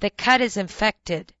The cut is infected.